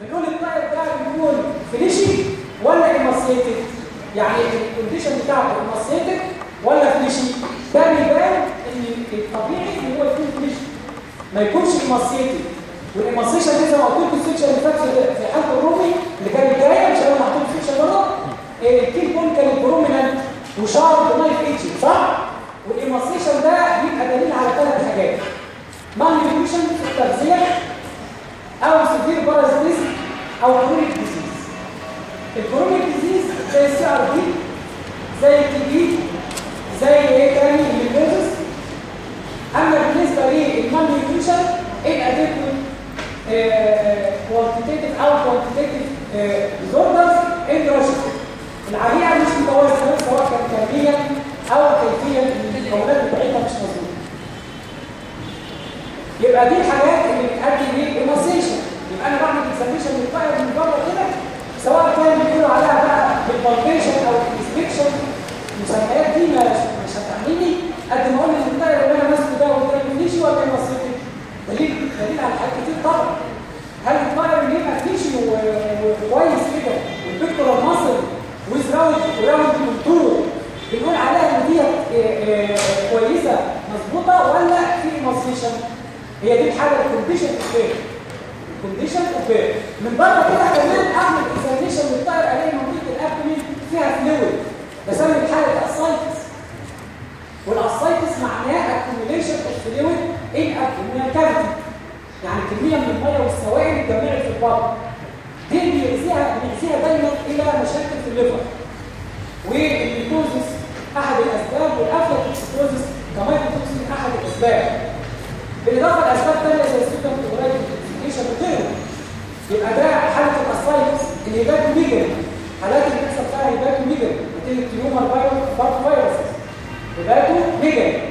بنقول الطائر ده بيكون فينيشي ولا ايماسيتد يعني الكونديشن بتاعته ايماسيتد ولا فينيشي ده بيبان ان الطبيعي ان هو يكون فينيشي ما يكونش ايماسيتد والايماسيشن دي زي ما قلت لكم السكشن اللي فات في- في حاله الرومي اللي كانت جايه مش انا اللي حطيت السكشن بره الكيل بون كانت برومينانت وشارب نايف ايجي صح؟ والايماسيشن ده بيبقى دليل على ثلاث حاجات. مالنيوتريشن في التغذيه او سيفير بارازيتيزم او كرونيك ديزيز الكرونيك ديزيز زي السي ار دي زي التي بي زي ايه تاني الليبوزس اما بالنسبه للمالنيوتريشن الاديكوت كوانتيتيف او كوانتيتيف ديزوردرز اندروشن العمليه مش متوازنه سواء كان كميا او كيفيا المكونات بتاعتها مش مظبوطه يبقى دي الحاجات اللي بتؤدي للإيماسيشن يبقى انا بعمل اكزاميشن للطائر من بره كده، سواء كان بيقولوا عليها بقى بالبالبيشن او الانسبكشن المسميات دي مش هتعملني. قد ما اقول ان اللي انا ماسكه ده قدام فيشي ولا ايماسيتد دليل دليل على حاجات كتير طبعا. هل الطائر اللي يبقى فيشي وكويس كده؟ والبيكتورال ماسل ويز راوند وراوند كونتور بنقول عليها ان دي كويسه مظبوطه ولا في ايماسيشن هي دي الحاله الكونديشن اوف كونديشن اوف من بره كده كمان اعمل اكزامينشن للطائر الاقي منطقه الابدومين فيها فلويد بسمي الحاله اسايتس والاسايتس معناه accumulation of fluid in abdominal cavity يعني كميه من الميه والسوائل اتجمعت في البطن. دي بيأذيها بيأذيها دايما الى مشاكل في الليفر. والميكوزس احد الاسباب والافلاتوكسيكوزس كمان توكسين احد الاسباب بالاضافه لاسباب ثانيه زي السيستم كونجريشن وغيره يبقى ده حاله الاسايتس الهيباتو ميجري حالات اللي بيحصل فيها هيباتو ميجري نتيجه تيومر فيروس فيروسز. هيباتو ميجري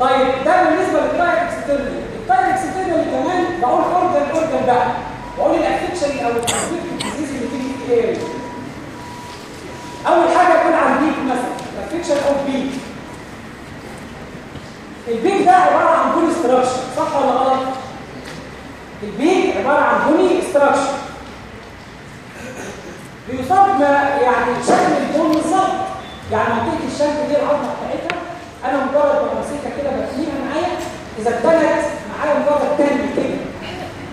طيب، ده بالنسبه للتاير اكسترنال التاير اكسترنال كمان بقول اورجن اورجن بقى. بقول الافكشن او الكونفليكت ديزيز اللي تيجي في ايه اول حاجه يكون عن بيك مثلا. الافكشن اوف بيك ده عباره عن بوني ستراكشر صح ولا غلط؟ البيك عباره عن بوني ستراكشر بيصاب ما يعني شكل البون بالظبط. يعني منطقه الشنك دي العظمه بتاعتها انا مجرد ما بمسكها كده بتنيها معايا. اذا ابتدت معايا مجرد تاني كده.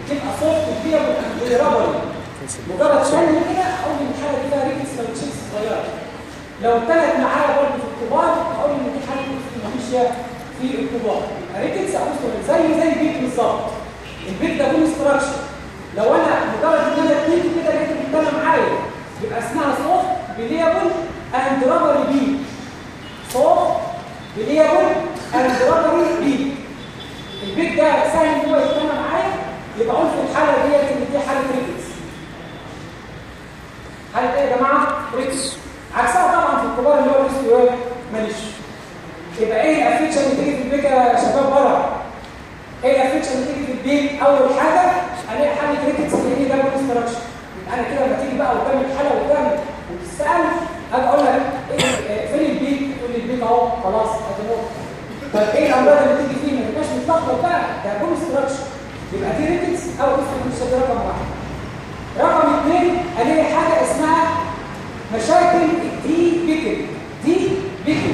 تبقى صوت كبيره ربري مجرد تاني كده اقول ان الحاله دي فيها ريكس فالتشيكس صغيره لو ابتدت معايا برضه في الكبار اقول ان دي حاله مفيش في الكبار ريكس او زي زي البيت بالظبط البيت ده بون ستراكشر لو انا مجرد ان انا اتنين كده لقيت الكتابه معايا يبقى اسمها صوت بليبل اند رابري بي صوت بليبل اند رابري بي البيت ده سهل ان هو يتكلم معايا يبقى اقول في الحاله ديت ان دي حاله ريكس حاله ايه يا جماعه ريكس عكسها طبعا في الكبار اللي هو اسمه ماليش يبقى ايه الافكشن اللي تيجي في البيت يا شباب بره ايه الافكشن اللي تيجي في البيت اول حاجه الاقي حاله ريكس اللي هي ده كونستراكشن يبقى انا كده لما تيجي بقى قدام الحاله قدام وتسال اجي اقول لك إيه فين البيت تقول لي البيت اهو خلاص ادي نقطه طب ايه الامراض اللي تيجي فيه ما تبقاش متلخبط بقى ده كونستراكشن يبقى دي ريكس او اسم دي رقم واحد رقم اثنين الاقي حاجه اسمها مشاكل الدي بيكل دي بيكل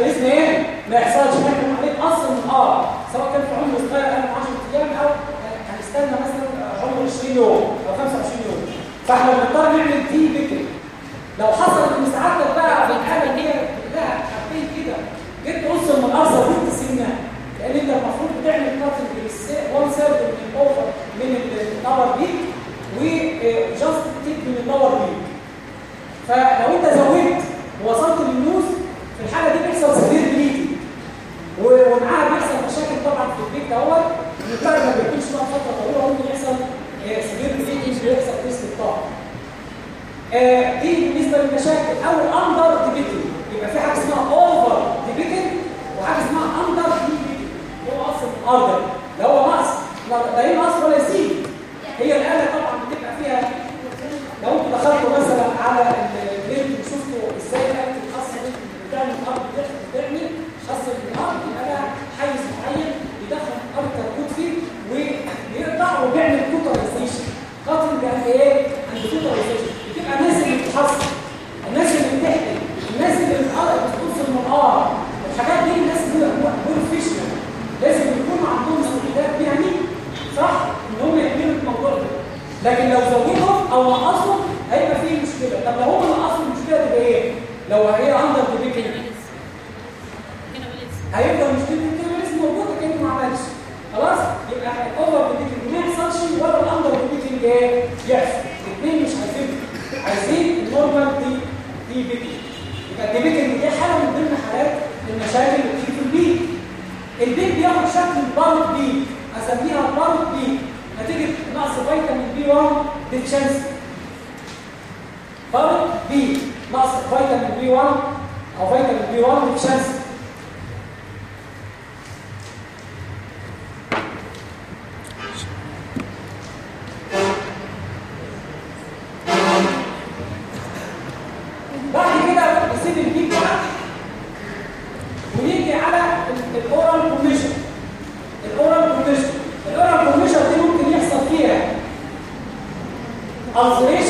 الاثنين ما يحصلش نحكم عليه اصلا اه سواء كان في عمر صغير اقل 10 ايام او هنستنى مثلا عمر 20 يوم او 25 يوم. فاحنا بنضطر نعمل دي بكري لو حصلت المساعده بقى بالحاله هي كلها حاجتين كده، جيت توصل من ارصد ست سنين لان انت المفروض تعمل كاتنج وان سيرد من الاوفر من الدور بيك وجاست تيك من الدور بيك فلو انت زودت ووصلت للنوز في الحاله دي بيحصل سرير بليدي ومعاها بيحصل مشاكل طبعا في البيت دوت المترجم ما بيكونش بقى فتره طويله ممكن يحصل سرير بليدي مش بيحصل في الطاقه. دي بالنسبه للمشاكل. او اندر ديبيتي يبقى في حاجه اسمها اوفر ديبيتي وحاجه اسمها اندر ديبيتي اللي هو اصلا اندر ده هو نقص لا ايه نقص ولا يزيد هي الاله طبعا بتبقى فيها. لو انت دخلت مثلا على لكن لو زودهم او نقصهم هيبقى فيه مشكله طب لو هم نقصوا المشكله تبقى ايه لو هي عندك from deficiency. Huh? B must vitamin B1 or vitamin B1 deficiency. افریش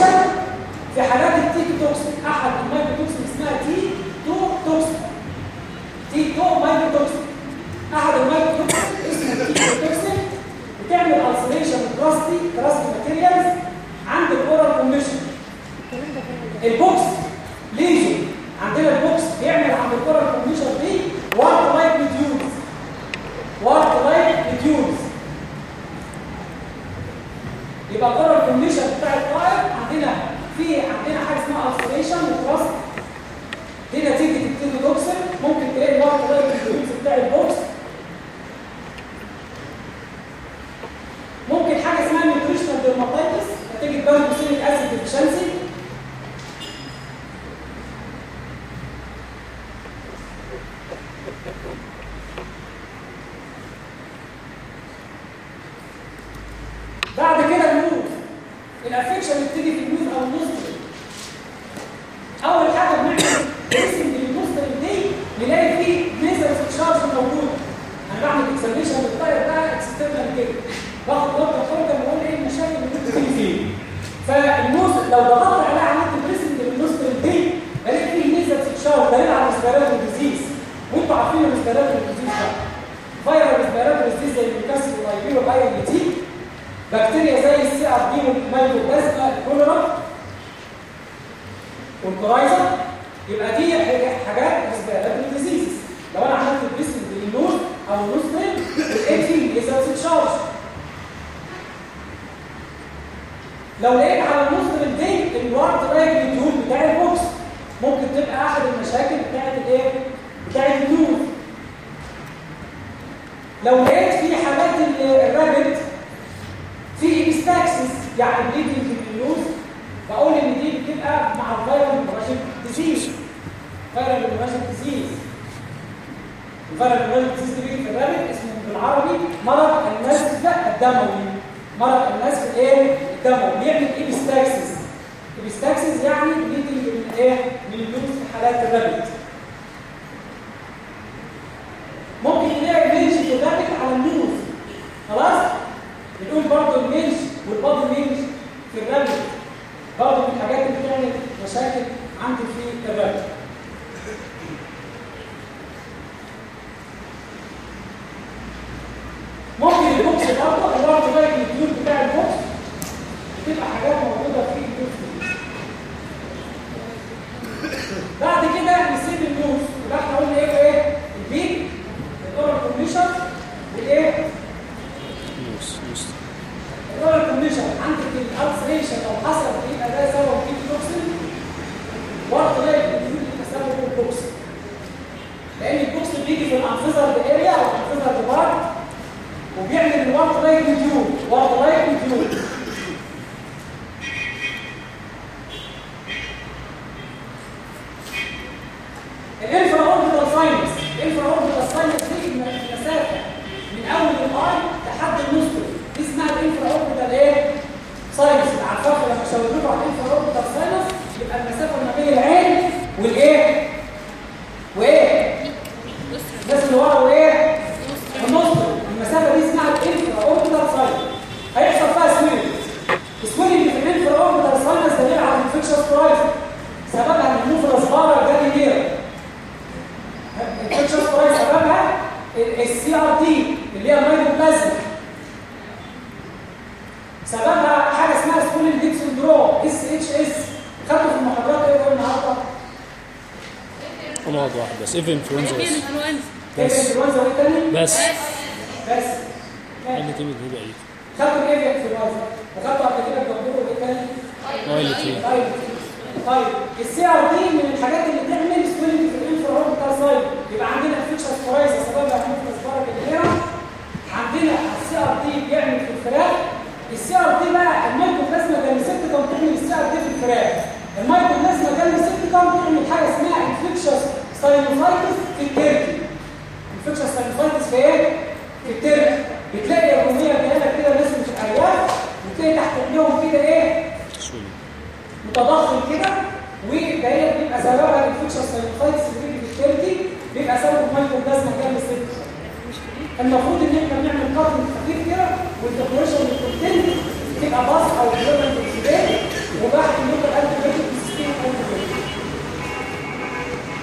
واحد واحد بس ايه انفلونزا في بس الانفلونزا ايه بس الانفلونزا وايه تاني؟ بس بس اللي تيجي دي بقى خدتوا ايه في الانفلونزا؟ وخدتوا قبل كده الدكتور وايه تاني؟ اويل تي طيب طيب السي ار دي من الحاجات اللي بتعمل سويلنج في الانفرا اوربيتال سايد يبقى عندنا فيتشرز كويسه سببها هنفرز برك الهيرا عندنا السي ار دي بيعمل في الفراخ السي ار دي بقى المايكروبلازما جالسيبتيكم بتعمل السي ار دي في الفراخ المايكروبلازما جالسيبتيكم بتعمل حاجه اسمها انفكشس ساينوفايتس في التركي انفكشس ساينوفايتس في ايه؟ في التركي بتلاقي الروميه جايه كده ناس مش ارياف وتلاقي تحت ايديهم كده ايه؟ متضخم كده. وده بيبقى سببها الانفكشن ساينوفايتس اللي بيجي بيبقى سبب المايكروبلازما جايه من المفروض ان احنا بنعمل قطن خفيف كده والديكوريشن الكونتنت تبقى باص او ديفلوبمنت اكسبيرت وبعد اللوكال انتي سيستم انتي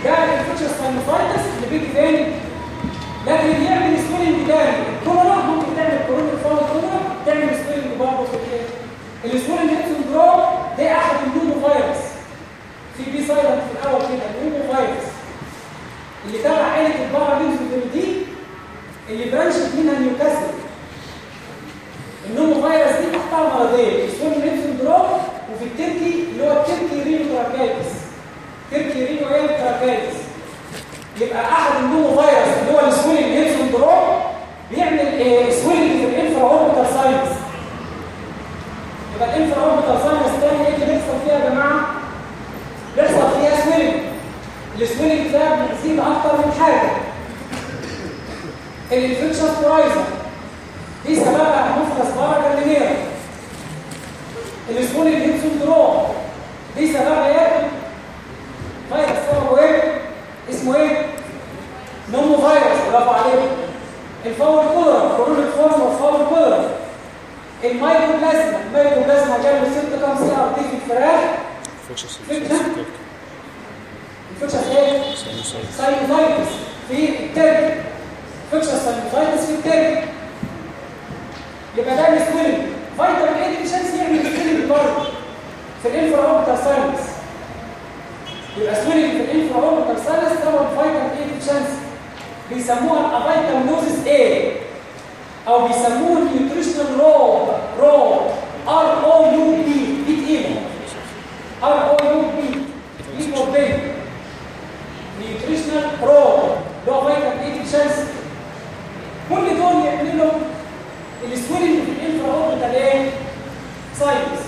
ده الانفكشن ساينوفايتس اللي بيجي تاني. لكن اللي يعمل سويلنج تاني الكورونا ممكن تعمل كورونا فاول كورونا تعمل سويلنج برضه في الايه السويلنج سندروم ده احد النومو فيروس في في الاول كده النومو فيروس اللي تبع عائله عيله الباراليمفوزيدي اللي برانشت منها نيوكاسل. النومو فيروس دي تحتها مرضين السويلنج سندروم وفي التركي، اللي هو التركي رينو تراكايتس تركي رينو ايه تراكايتس يبقى احد النومو فيروس اللي هو السويلنج سندروم بيعمل إيه سويلنج في الانفرا اوربيتال ساينس. يبقى الانفرا اوربيتال ساينس تاني ايه اللي بيحصل فيها يا جماعه بيحصل فيها سويلنج السويلنج ده بيزيد اكتر من حاجه الانفكشن كورايزر دي سببها مفرس بركه لنيرا السويلنج هيب سندروم دي سببها ايه فيروس سببه ايه اسمه ايه نومو فيروس برافو عليك. الفور كولر كورونا فورم والفور كولر. المايكروبلازما المايكروبلازما جايه من 6 كام سي ار دي في الفراخ. فكرة؟ انفكشن ايه ساينوفايتس في الترك انفكشن ساينوفايتس في الترك يبقى ده السويلنج فيتامين اي ديفيشنسي يعمل سويلنج برضه في الانفرا اوربيتال ساينس يبقى سويلنج في الانفرا اوربيتال ساينس طبعا فيتامين اي ديفيشنسي بيسموها الافيتامينوزيس ايه او بيسموه النيوتريشنال رو رو ار او يو بي دي تقيله ار او يو بي دي فور بي نيوتريشنال رو اللي هو فيتامين اي ديفيشنسي كل دول يعملوا السويلنج في الانفرا اوربيتال ايه ساينس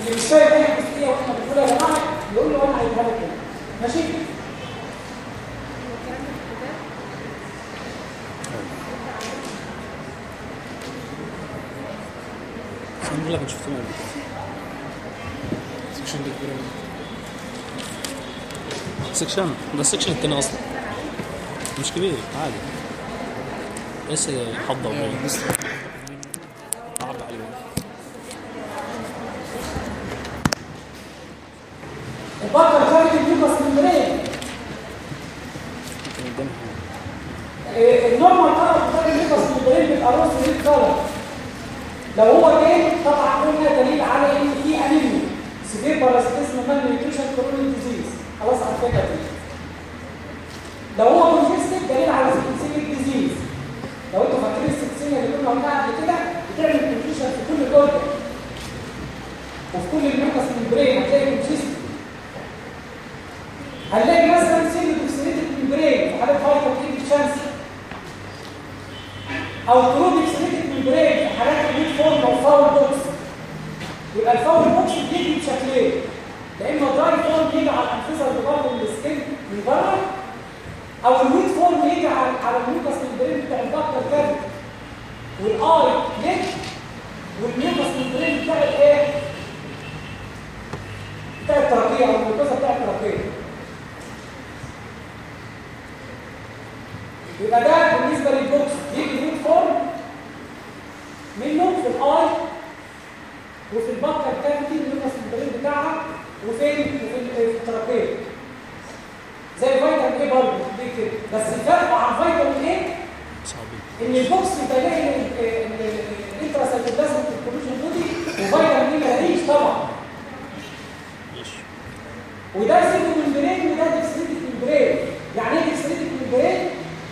اللي مش فاهم اي جزئيه واحنا بنقولها يا جماعه يقول له انا هجيبها لك كده ماشي الحمد لله كنت شفتهم قبل كده سكشن ده كبير أوي. سكشن ده السكشن التاني اصلا مش كبير عادي بس حضه وباين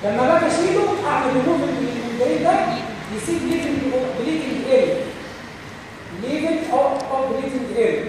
لما بقى اشيله اعمل ريموف للبليت ده، يسيب ليفل بليتنج اريا ليفل او اوبريتنج اريا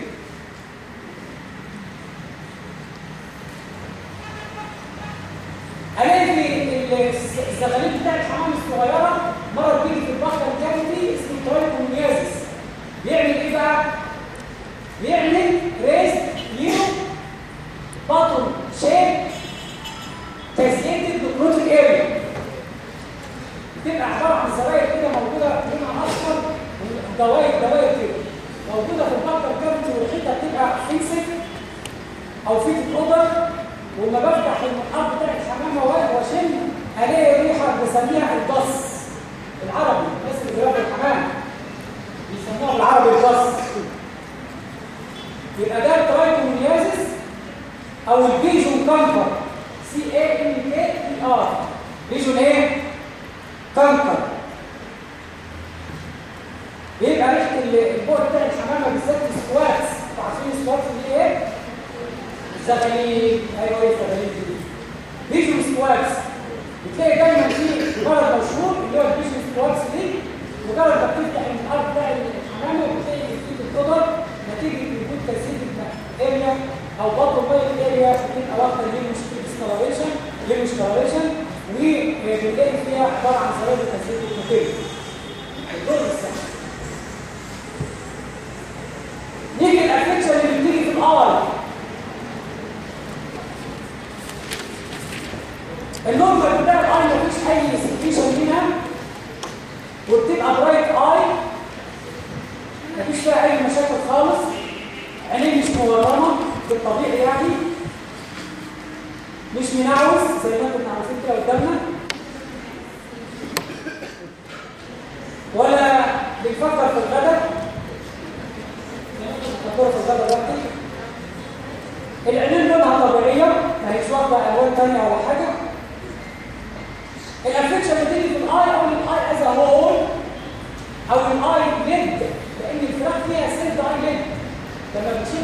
Gracias.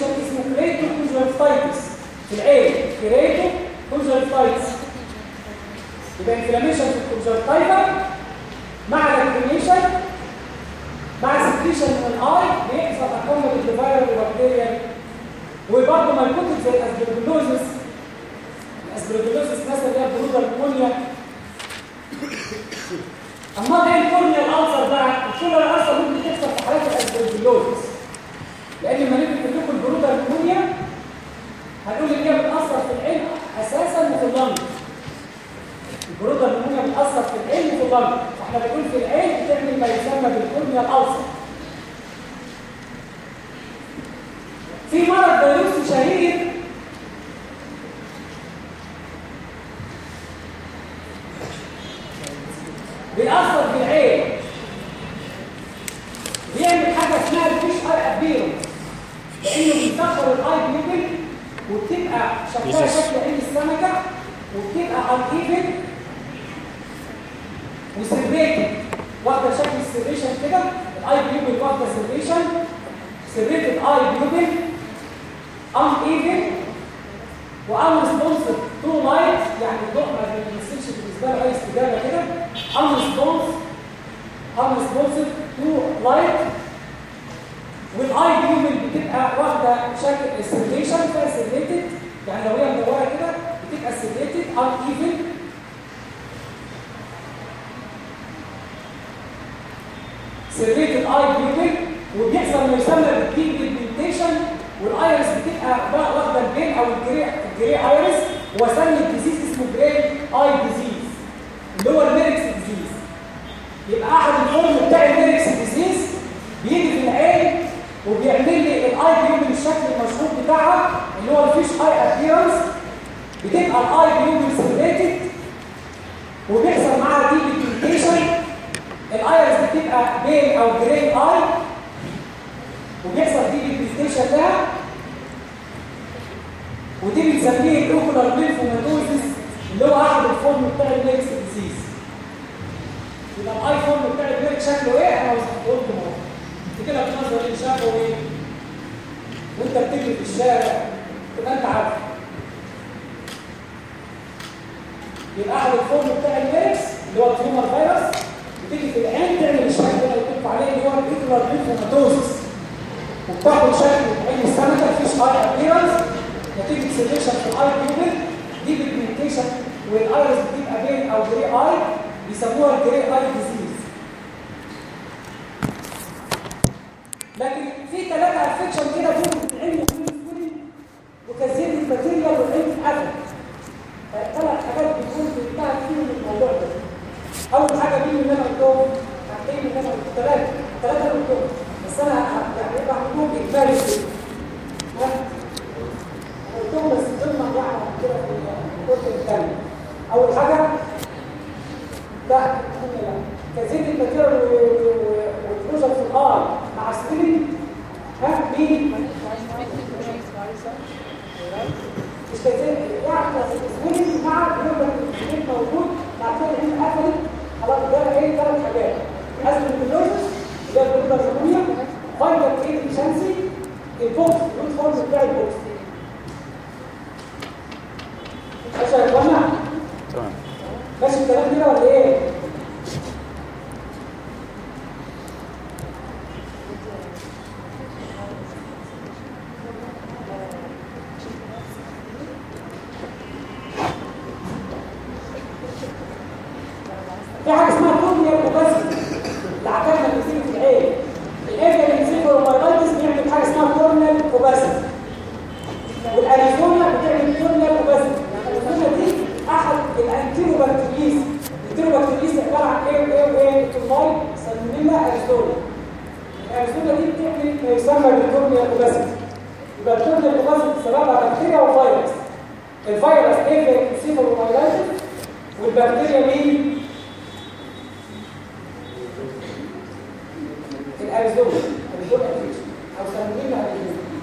نوع اسمه كريتو كونجكتيفايتس في العين كريتو كونجكتيفايتس يبقى انفلاميشن في الكونجكتيفا مع الانفلاميشن مع سكريشن من الاي بيحصل اكمل الفيروس والبكتيريا وبرضه موجود زي الاسبرجلوزس الاسبرجلوزس مثلا اللي هي برودر نمونيا اما ايه الكورنيا الالسر بقى الكورنيا الالسر ممكن تحصل في حالات الاسبرجلوزس لان لما نيجي نقول لكم هنقول ان هي بتاثر في العين اساسا وفي اللنج البرودة النمونيا بتأثر في العين وفي اللنج فاحنا بنقول في العين بتعمل ما يسمى بالكورنيا الألسر في مرض فيروسي شهير بيأثر في العين بيعمل حاجة اسمها الفيش اي ابيرو لأنه بيسخر الاي بيوبل وبتبقى شكلها شكل عين السمكة وبتبقى uneven وسيرفيتد واخده شكل السيرفيشن كده الاي بيوبل واخده سيرفيشن سيرفيتد اي بيوبل uneven وان ريسبونسيف تو لايت يعني الضوء ما بيمثلش بالنسبه له اي استجابه كده ان ريسبونس ان ريسبونسيف تو لايت والاي بيوبل بتبقى واخده شكل السيرفيشن فيها سيرفيتد يعني لو هي مدوره كده بتبقى سيرفيتد uneven سيرفيت الاي بيوبل وبيحصل ما يسمى بالديب بيجمنتيشن والايرس بتبقى بقى واخده البين او الجري الجري ايرس وسمي الديزيز اسمه جراي اي ديزيز اللي هو الميركس ديزيز يبقى احد الفورم بتاع الميركس ديزيز بيجي في العين وبيعمل لي الاي بيوبل الشكل المشهور بتاعها اللي هو الفيش اي ابيرنس بتبقى الاي بيوبل سيرفيتد وبيحصل معاها ديب بيجمنتيشن الايرس بتبقى بين او جرين اي وبيحصل دي البريزنتيشن لها ودي بنسميه الاوكولار اللي هو احد الفورم بتاع الميكس ديزيز يبقى الاي فورم بتاع الميكس شكله ايه انا وصفته لكم اهو انت كده بتنظر اللي شافه ايه وانت بتجري في الشارع تبقى انت عارف يبقى احد الفورم بتاع الميكس اللي هو التيومر فيروس بتيجي في العين تعمل الشكل اللي قلت عليه اللي هو الايكولار ليمفوماتوزيس وبتاخد شكل عين السمكه فيش اي ابيرنس نتيجه سيلكشن في الاي بيوبل دي بيجمنتيشن والايرس بتبقى بين او جري اي بيسموها الجري اي ديزيز لكن في ثلاثه افكشن كده دول بتتعمل في وكثير الماتيريال والعلم اتقفل ثلاث حاجات بتكون بتاعت فيهم الموضوع ده اول حاجه مين اللي انا قلتهم حاجتين اللي انا ثلاثه ثلاثه قلتهم بس انا يعني يبقى عندهم اجمالي كده ها قلتهم بس ضمن يعني كده في الكتب الثانيه اول حاجه لا كثير الماتيريال والبروجكت في الار مع سترينج ها مين مش كثير يعني سترينج مع البروجكت موجود بعد كده هنا قفلت خلاص ده ايه ثلاث حاجات ازمه البلوزس اللي هي البلوزه الرمويه فايبر ايه شانسي البوكس الروت فورم بتاع البوكس ماشي يا اخوانا تمام ماشي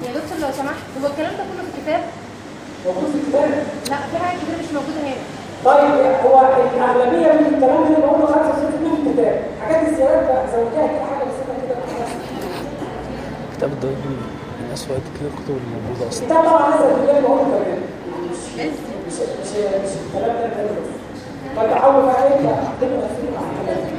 يا دكتور لو سمحت هو الكلام ده كله في الكتاب؟ موجود في الكتاب؟ لا في حاجة كتير مش موجودة هنا طيب هو الأغلبية من الكلام اللي بقوله خمسة ستة في الكتاب حاجات السيارات زوجتها حاجة كتاب ده من أسوأ كتير الكتب اللي موجودة أصلا كتاب طبعا لسه في الكتاب بقوله كمان مش مش مش الكلام ده فتعود عليك تبقى في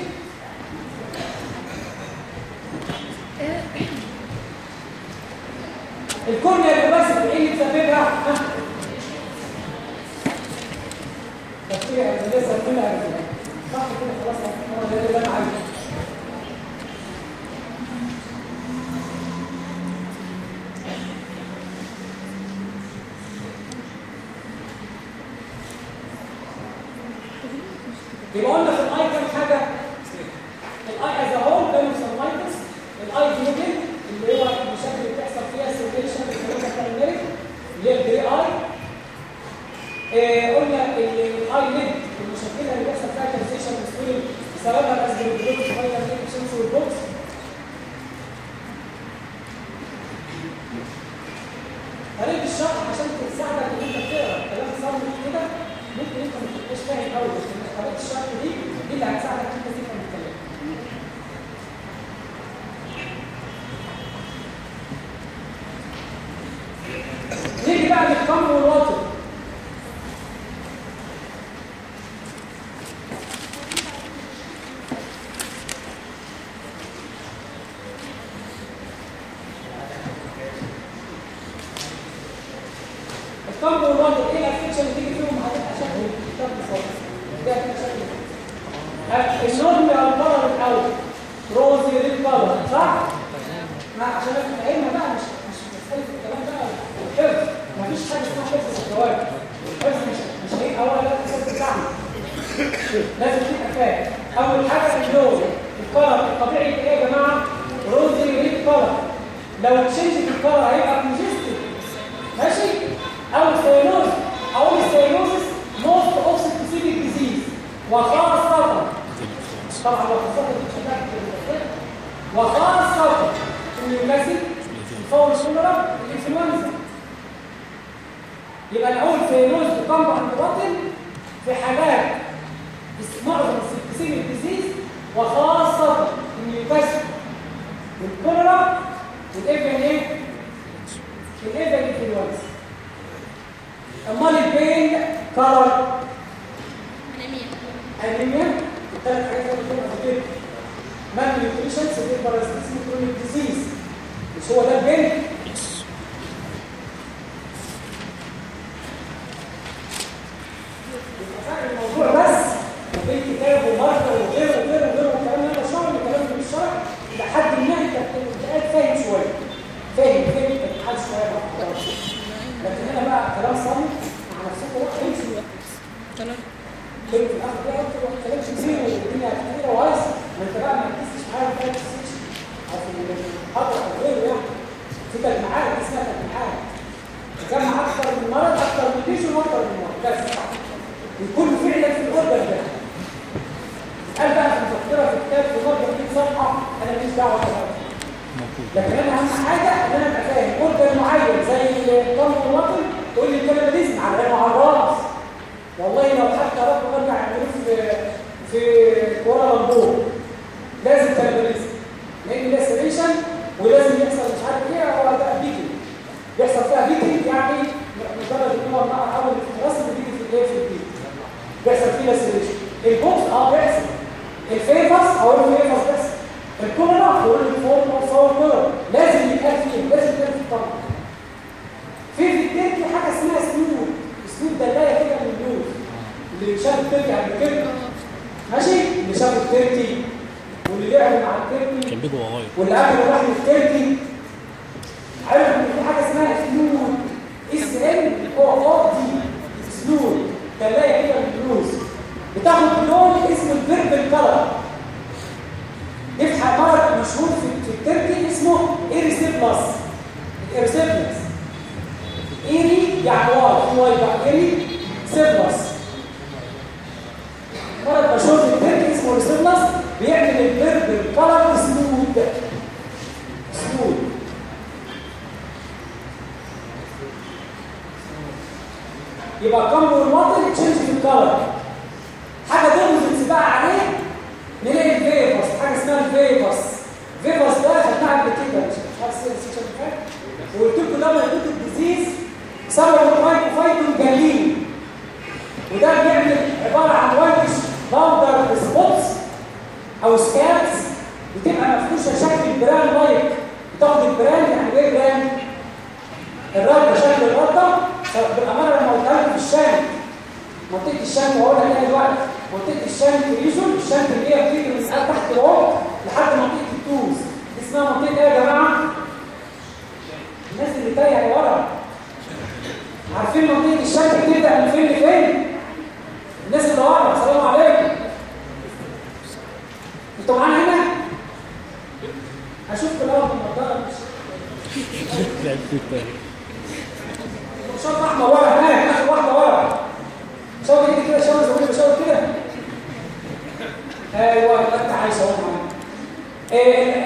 favorosa.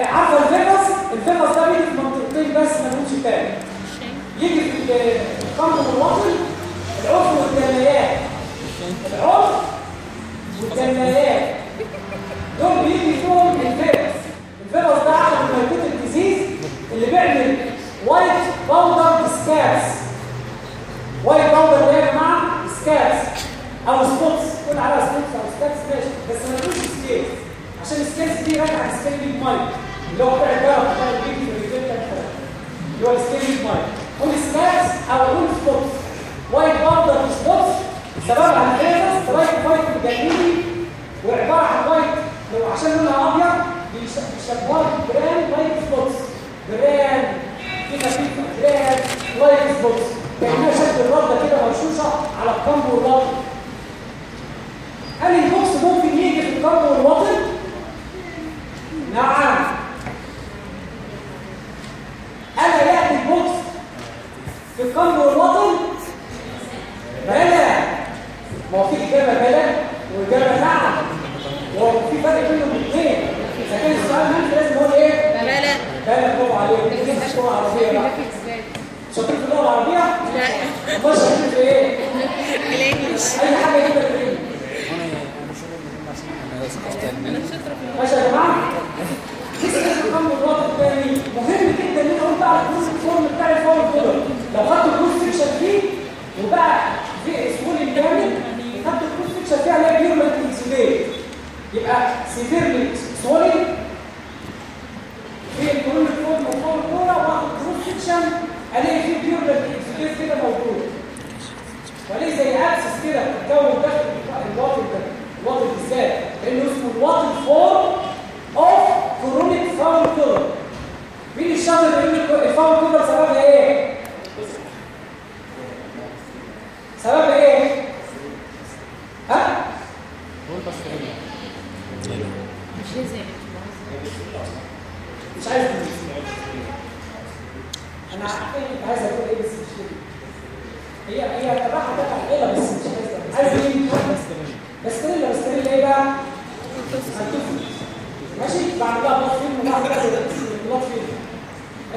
عارفه الفيروس الفيروس ده بيجي في منطقتين بس ما لهمش تاني يجي في القمر والوطن العرف والجنايات العرف والجنايات دول بيجي فيهم الفيروس الفيروس ده عدد من ميكوت الديزيز اللي بيعمل وايت باودر سكاس وايت باودر ده يا جماعه سكاس او سبوتس كل عليها سبوتس او سكاس ماشي بس ما تقولش سكيس عشان السكيس دي راجعه للسكيلينج مايك اللي هو بتاع الجرح اللي هو السكيلينج مايك قول سكاس او قول سبوتس وايت باودر سبوتس سببها الفيروس وايت وايت الجنيني وعباره عن وايت لو عشان لونها ابيض بيشبهوها بران وايت سبوتس بران في خفيفه بران وايت سبوتس كانها شكل الرده كده مرشوشه على القلب والوطن هل البوكس ممكن يجي في القلب والوطن؟ نعم ألا يأتي البوكس في القلب والوطن؟ بلى ما هو في إجابة بلى وإجابة نعم وهو في فرق بينهم الاثنين إذا كان السؤال منفي لازم نقول إيه؟ بلى بلى برافو عليك دي مش لغة عربية بقى شاطرين في اللغة العربية؟ لا مش شاطرين في إيه؟ الانجلش أي حاجة كده في؟ انا علمية ماشي يا جماعه اسم الرقم الوقت الثاني مهم جدا ان انا اقول بقى الكورس الفورم بتاع الفورم كده لو خدت الكورس سيكشن فيه وبقى في سهول الجامد، خدت الكورس سيكشن فيه عليها بيرمنت انسوليت يبقى سيفيرلي سولي في الكورس الفورم وفورم كوره واخد الكورس سيكشن الاقي فيه بيرمنت انسوليت كده موجود. وليه زي اكسس كده بتتكون داخل الواطن ده، الواطن بالذات لانه اسمه الواطن فورم اوف كرونيك فاول كولر مين الشاطر اللي يقول لي الفاول كولر سببها ايه؟ سببها ايه؟ ها؟ قول مش لازم مش عايز انا عارفين عايز اقول ايه بس مش كده هي هي تبعها تبع العيله بس مش عايز عايز مين؟ بستريلا بستريلا ايه بقى؟ ماشي بعد بقى بلط فيلم وبعد كده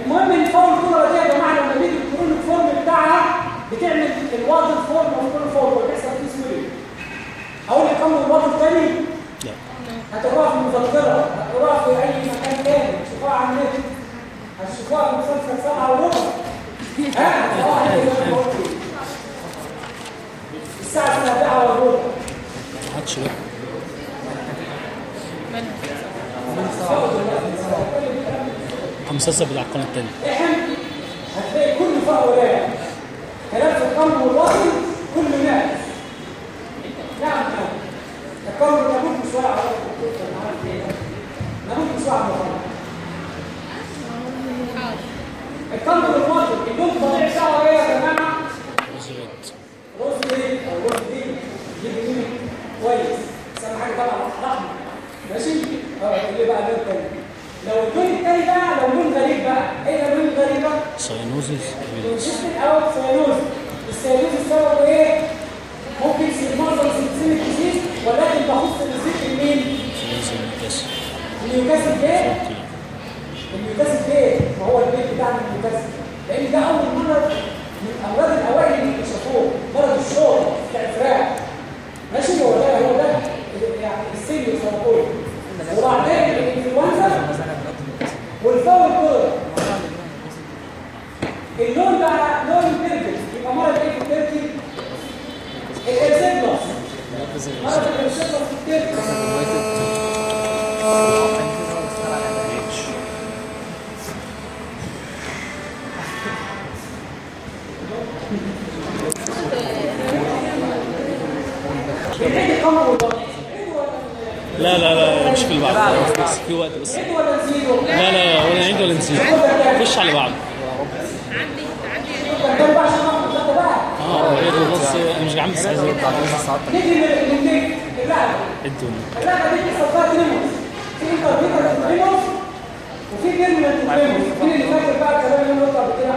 المهم ان الفول كولر دي يا جماعه لما بيجي الكرون فورم بتاعها بتعمل الواتر فورم او الكرون فورم وبيحصل فيه سويل. اقول لك كم الواتر تاني؟ لا هتقراها في المذكره هتقراها في اي مكان تاني هتشوفوها على النت هتشوفوها في مسلسل سبعه وربع. ها؟ هتقراها عندي زي ما. الساعه 7 وربع محدش لا مسلسل بتاع القناه الثانيه احنا هتلاقي كل فقره لاعب كلام القمر والوطن كل ناس. نعم نعم القلب لابد من سؤال على لابد من سؤال القلب والوصل اليوم طالع شعر ايه يا جماعه؟ مظبوط رشدي او رشدي جيب كويس سامع حاجه طبعا رحمه ماشي؟ اه اللي بقى ده الثاني لو الجزء الثاني بقى لو لون غريب بقى ايه ده لون غريب بقى؟ ساينوزيس الجزء الاول ساينوزيس الساينوزيس سببه ايه؟ ممكن معظم سلسله الجزيز ولكن بخص الجزيز المين؟ النيوكاسل ده النيوكاسل ده ما هو البيت بتاعنا النيوكاسل لان ده اول مره من الامراض الاوائل اللي اكتشفوه مرض الشوك بتاع الفراخ ماشي هو ده هو ده يعني السيريوس هو كله هنقول وبعدين الانفلونزا والفاول كولر اللون بقى لون البرجل يبقى مرض ايه في التركي؟ الارسيبلوس مرض الارسيبلوس في التركي بيحب الخمر والبطل لا لا لا مش في اللي بعده بس في وقت بس. لا لا لا، ولا عيد ولا نسيت خش على بعض. كان اه ايه ده انا مش عامل ساعه نيجي للنيك اللعبة الدنيا. اللعبة دي بيحصل تريموس في انترميتنت تريموس وفي بيرمننت تريموس مين اللي فاكر بقى الكلام اللي قلته قبل كده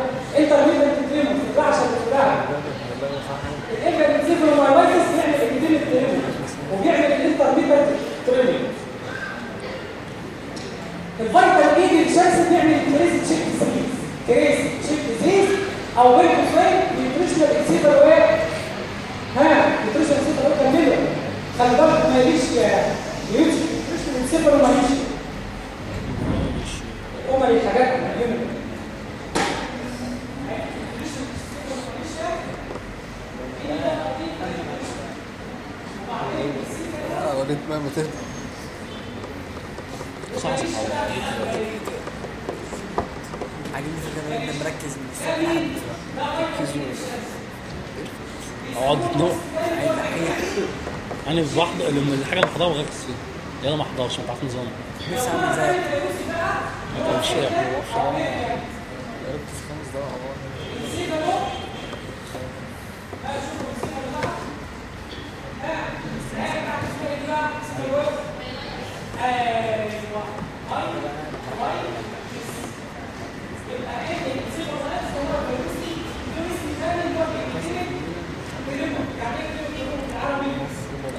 ديزيز او بيركوفين نيوتريشنال اكسيبر وايه ها نيوتريشنال اكسيبر وايه كمله خلي بالك ما يجيش نيوتريشنال اكسيبر وما يجيش هما الحاجات المهمه وريت ما متهدى صح صح انت مركز من الصبح لحد تركيزه اقعد احيح انا في واحده لما الحاجه اللي حضرها وغيرت فيها. يلا ما حضرش ما تعرف نظام نفسي اعمل زيك ما خمس دقايق.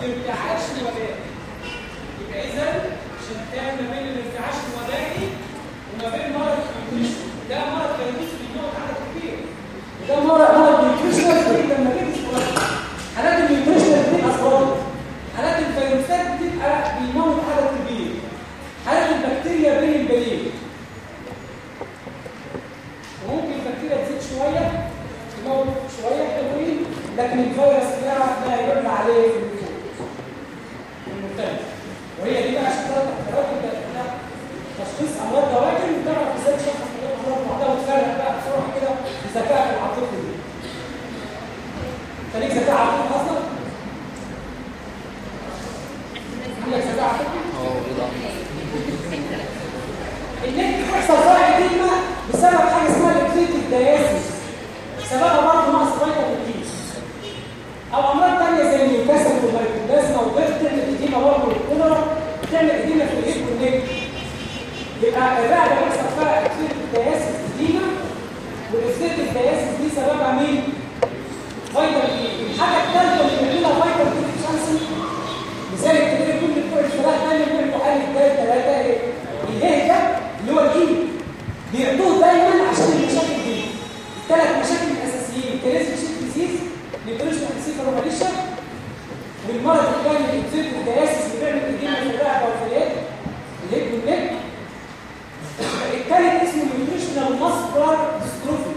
الارتعاش الوبائي يبقى اذا شتان ما بين الارتعاش الوبائي وما بين مرض النيوتريشن ده مرض كيروسي بيموت عدد كبير وده مرض مرض نيوتريشنال لما تيجي حالات النيوتريشنال بتبقى صغيره حالات الفيروسات بتبقى بيموت عدد كبير حالات البكتيريا بين البليل وممكن البكتيريا تزيد شويه تموت شويه حلوين لكن الفيروس ده ده يبنى عليه في الوجود المختلف وهي دي بقى عشان تعرف تراكم ده تشخيص امراض دواجن وتعرف ازاي تشخص امراض بعضها وتفرق بقى بسرعه كده بذكاء العاطفي دي انت ليك ذكاء عاطفي اصلا؟ عندك ذكاء عاطفي؟ اه ايه ده النت بتحصل فرق كلمه بسبب حاجه اسمها الاكتيتيك داياسيس سببها برضه نقص فيتامين دي او امراض النيوكاسل والمايكروبلازما وغير بتعمل اديمه برضه والكوليرا بتعمل اديمه في الايد والنك يبقى الرقبه بيحصل فيها اكتيتيك داياسيس اديمه والاكتيتيك داياسيس دي سببها مين؟ فيتامين دي الحاجه الثالثه اللي بيعملها فيتامين دي شانسي لذلك كده كل بتوع الفراخ دايما بيعملوا الف باء ثلاثه ايه؟ الايه ده اللي هو الايه بيعطوه دايما عشان المشاكل دي الثلاث مشاكل الاساسيين كريزي ديزيز نيوتريشن انسيفالوماليشيا والمرض الثاني الانزيم الدياسيس اللي بيعمل اديمه في الرقبه وفي اليد اليد والنك الثالث اسمه نيوتريشنال ماسكولار ديستروفي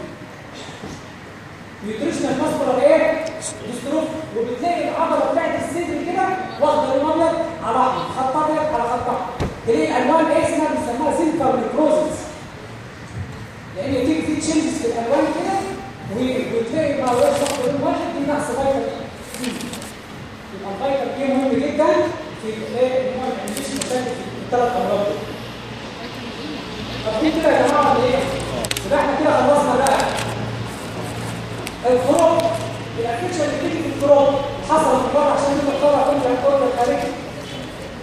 نيوتريشنال ماسكولار ايه؟ ديستروفي وبتلاقي العضله بتاعت الصدر كده واخده لون ابيض على احمر خط ابيض على خط احمر تلاقي الالوان ايه اسمها بنسميها سيلفر نيكروزس لان تيجي في تشينجز في الالوان كده وتلاقي مع الوقت واخد واحد دي نقص فيتامين دي مهم جدا في الايه ان هو ما يعملش مشاكل في الثلاث امراض دول طب دي كده يا جماعه ولا ايه؟ يبقى احنا كده خلصنا بقى الفروق الافكشن اللي بتيجي في الفروق حصلت بره عشان نبقى طبعا كل الكود الخارجي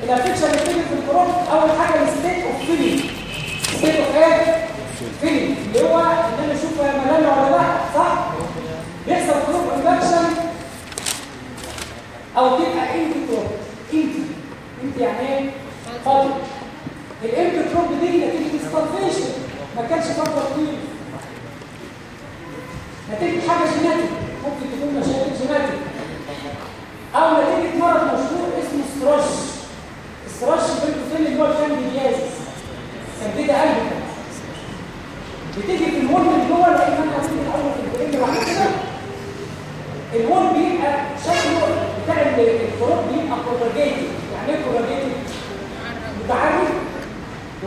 الافكشن اللي بتيجي في الفروق اول حاجه الستيت اوف فيلينج ستيت اوف ايه؟ فيلينج اللي هو ان انا اشوف ملامح ولا لا صح؟ بيحصل فروق او تبقى انت تروب انت انت يعني ايه فاضي الانت تروب دي نتيجه استنفيشن ما كانش فضل كتير نتيجه حاجه جيناتيك ممكن تكون مشاكل جيناتيك او نتيجه مرض مشهور اسمه ستراش ستراش بالكفيل اللي هو الفانجيليازيس سدده قلبك بتيجي في المولد جوه زي ما انا قلت الاول في البريد بعد كده المون بيبقى شكله بتاع الفروق بيبقى بروباجيتد يعني ايه بروباجيتد؟ متعدد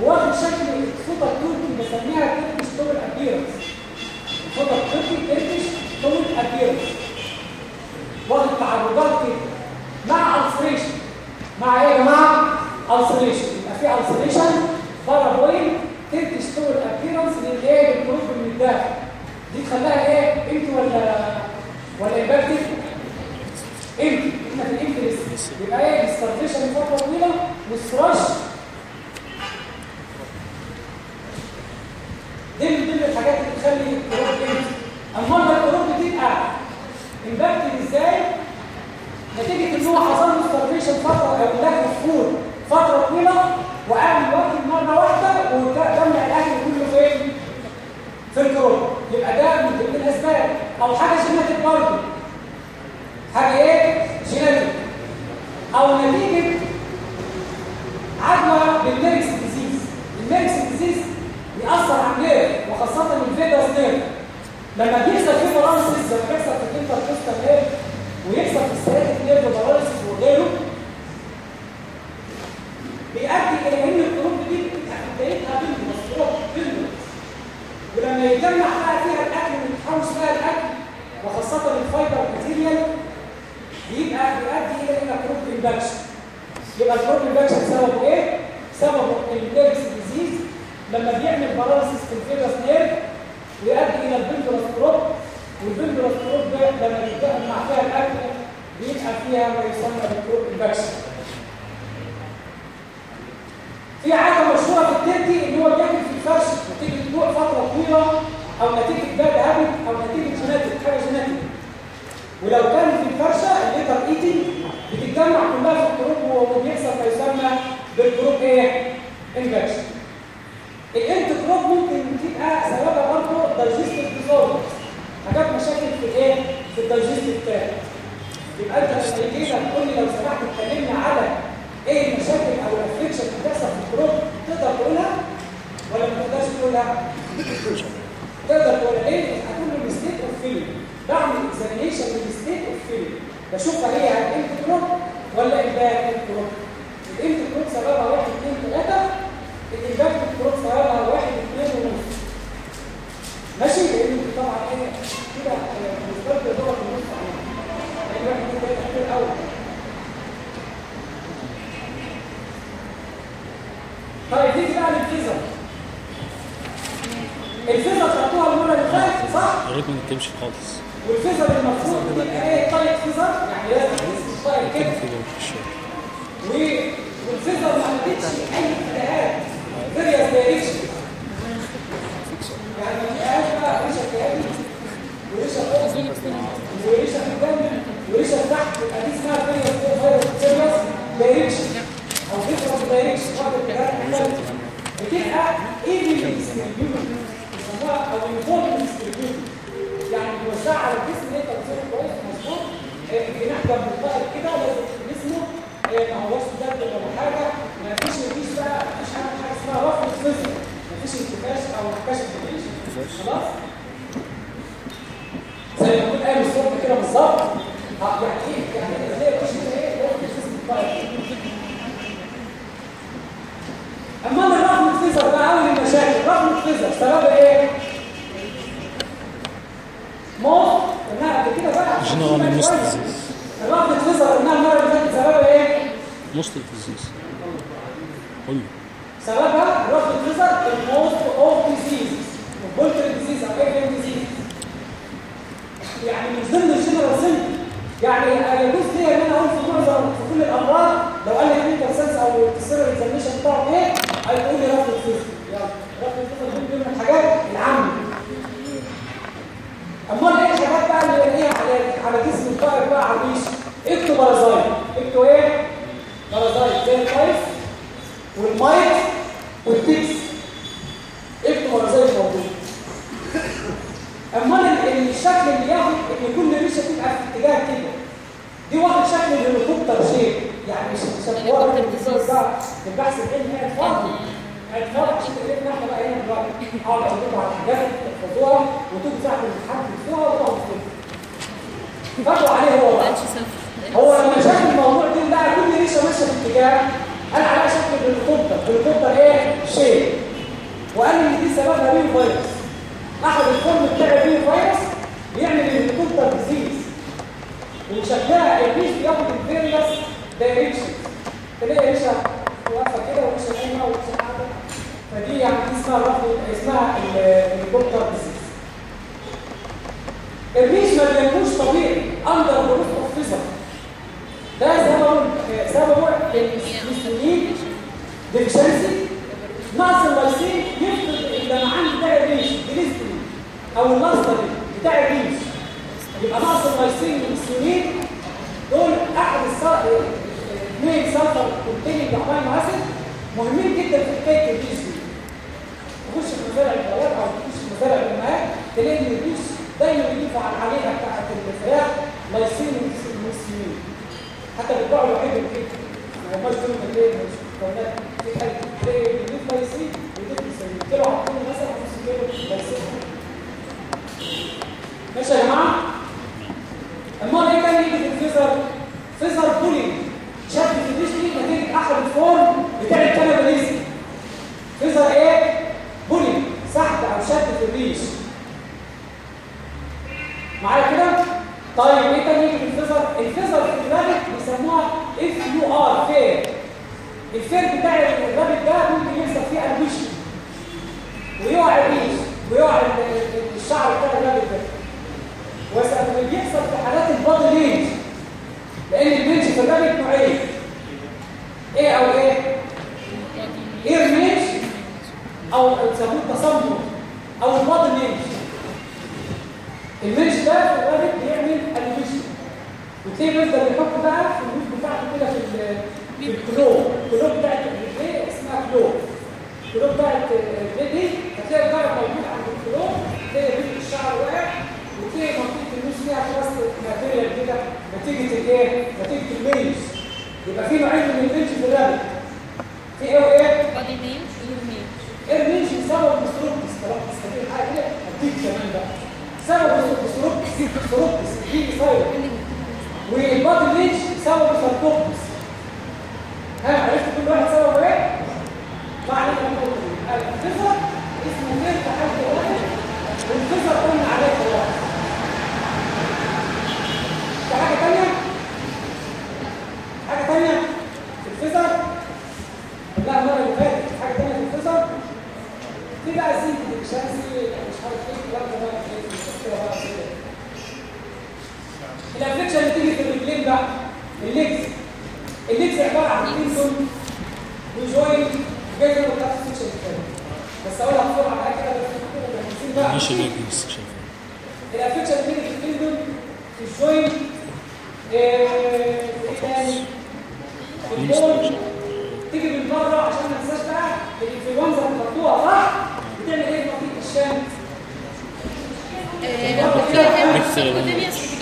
وواخد شكل السوبر توكي بنسميها تركيش توبر ابيرنس السوبر توكي تركيش توبر ابيرنس واخد تعرضات كده. مع الفريشن مع ايه يا جماعه؟ الفريشن يبقى في الفريشن تمشي خالص والفيزا والفيزر المفروض ايه طالع فيزا يعني لازم بقى كده پر سب سب کو Ich habe ein Geschenk für dich.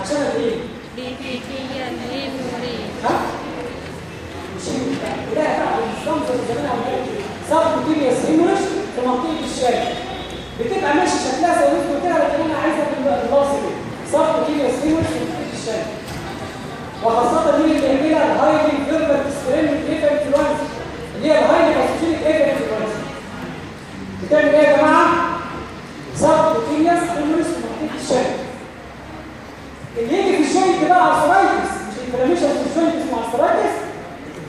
عشان ايه؟ 85 40 صف بتيجي 90 ونص في منطقه الشارع بتبقى ماشي شكلها زي ما قلت لك انا عايزه بالراس كده صف بتيجي 90 ونص في منطقه الشارع وخاصه دي اللي بيعملها الهايلي فيربال ستريم انفلونس اللي هي الهايلي باسيفيك انفلونس بتعمل ايه يا جماعه؟ صف بتيجي 90 ونص في منطقه الشارع اللي يجي في الشنك بقى ارثرايتس مش الانفلاميشن في الشنك اسمه ارثرايتس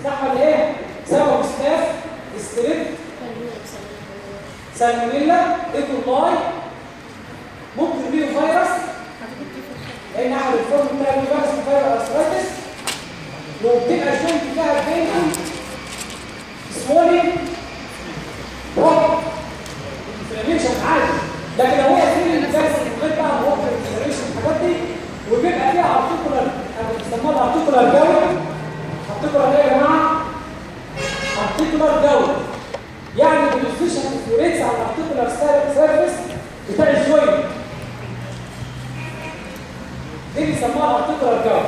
صح ولا ايه؟ سبب اختلاف استريب سالمونيلا ايكولاي ممكن بيه فيروس لان احد الفرن بتاع الفيروس الفيروس اسراتس لو بتبقى شوية فيها فين سوري وقت انفلاميشن عالي لكن لو هي فين الفيروس الغير بقى هو في الانفلاميشن الحاجات دي وبيبقى فيها ارتكولا بتسموها ارتكولا جوي ارتكولا ايه يا جماعه؟ particular داون يعني البوزيشن فلوريتس على البارتيكولار سيرفيس بتاع الجوين. دي بيسموها بارتيكولار داون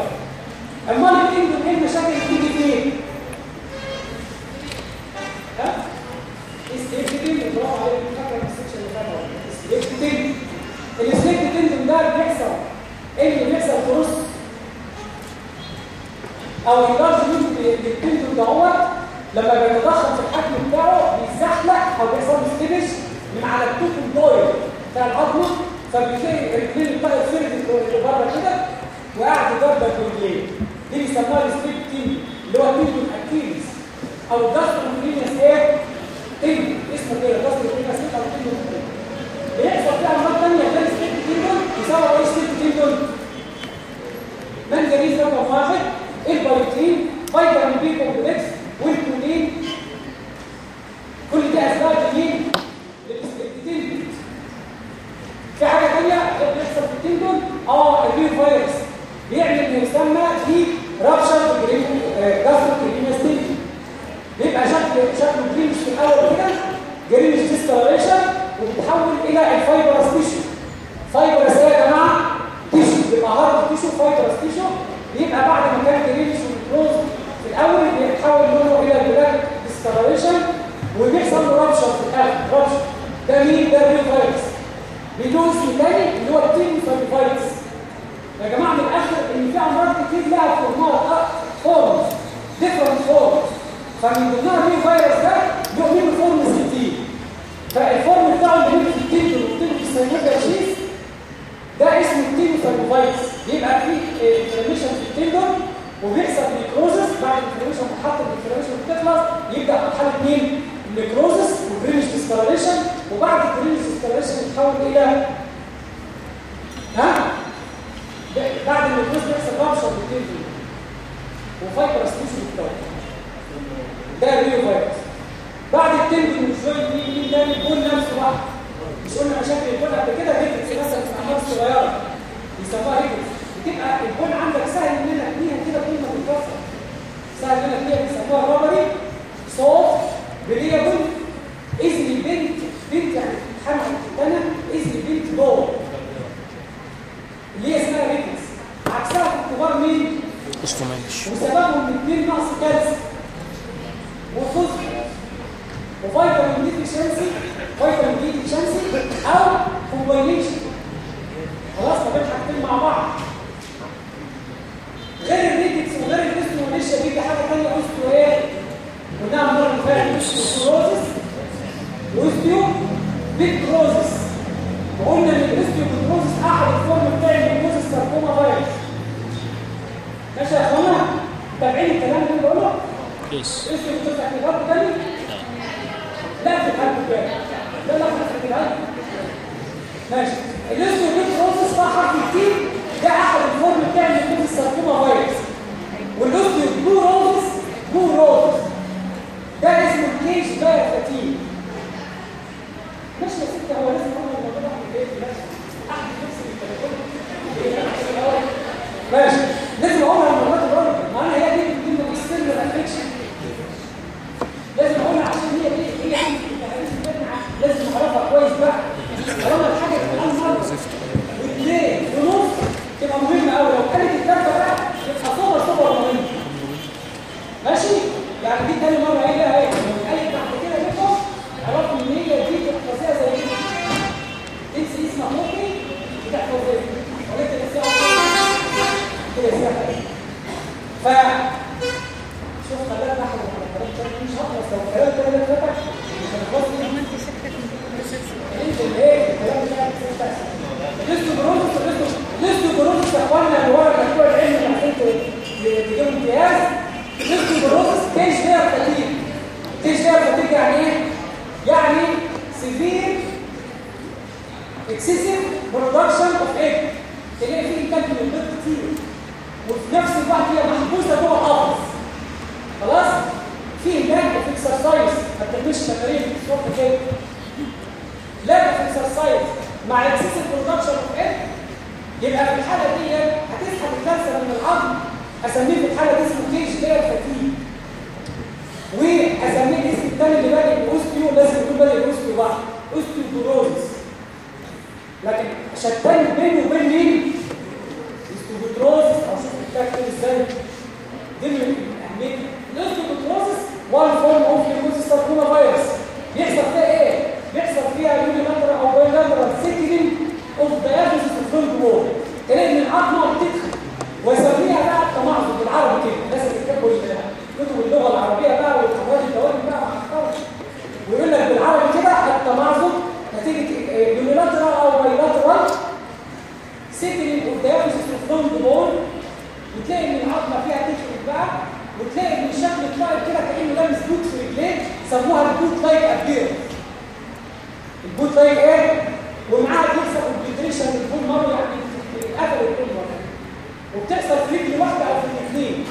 هسميه في الحاله دي اسمه كيج ده الفتيج وهسميه الاسم الثاني اللي بادئ باوستيو لازم يكون بقى بادئ بحر اوستيو اوستيودروزس لكن شتان بيني وبين مين؟ اوستيو او شوف بتاكل ازاي دي من اهميه الاستيودروزس وان فورم اوف ليكوز ساركوما فايروس بيحصل فيها ايه؟ بيحصل فيها يوني لاترا او باي لاترا سيتنج اوف دايفيسيس اوف فيلد وول تلاقي ان العظمه بتدخل بقى التمعظم بالعربي كده الناس اللي بتكتبوا كتب اللغه العربيه بقى والخبرات الدوائر بقى مع الخبر ويقول لك بالعربي كده التمعظم نتيجه يونيلاترال او بايلاترال سيتلينج اوف دايابيسيس اوف فرونت وول وتلاقي ان العظمه فيها تدخل بقى وتلاقي ان الشكل الطائر كده كانه لابس بوت في رجليه سموها البوت لايك ابيرنس البوت لايك ايه ومعاها بيحصل البيتريشن الفول مره يعني وبتحصل في رجل واحده او في الاثنين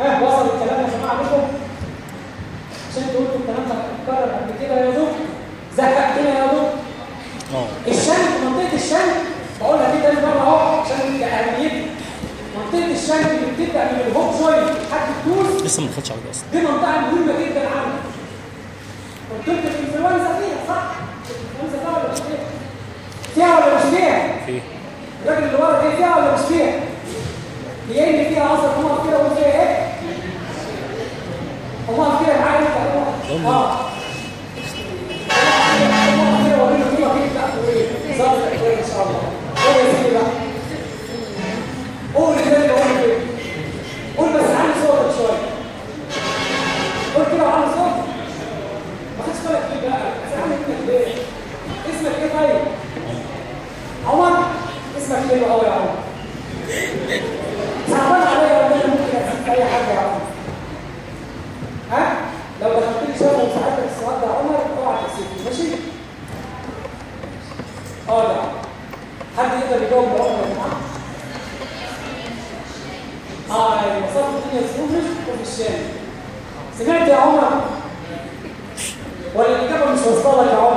ها وصل الكلام يا جماعه لكم عشان تقولوا الكلام ده اتكرر قبل كده يا دكتور زهقتنا يا دكتور اه. الشنك منطقه الشنك بقولها دي تاني مره اهو عشان اهميتها منطقه الشنك اللي بتبدا من الهوب جوينت لحد الدوز لسه ما دخلتش على اصلا دي منطقه مهمه جدا عندك لك الانفلونزا فيها صح. الانفلونزا فيها ولا مش فيها؟ فيها. ولا مش فيها في الراجل اللي ورا دي فيها ولا مش فيها هي اللي فيها اصلا هو فيها ولا فيها ايه هو فيها هم. اه هو فيها ورينا فيها كده بقى وايه ظبط كويس ان شاء الله قول يا سيدي بقى قول كده اللي قول كده قول بس علي صوتك شويه قول كده وعلي صوتك ما خدش بالك فيه بقى زعلان منك ليه اسمك ايه طيب عمر اسمك حلو قوي يا عمر صعبان عليا ولا انا ممكن اسيب اي حاجه يا عمر ها لو دخلت لي شغل وساعدتك السؤال ده يا عمر اوعى تسيبني ماشي اه ده حد يقدر يجاوب يا عمر يا جماعه اه ايوه صف وفي الشارع سمعت يا عمر ولا الاجابه مش واصله لك يا عمر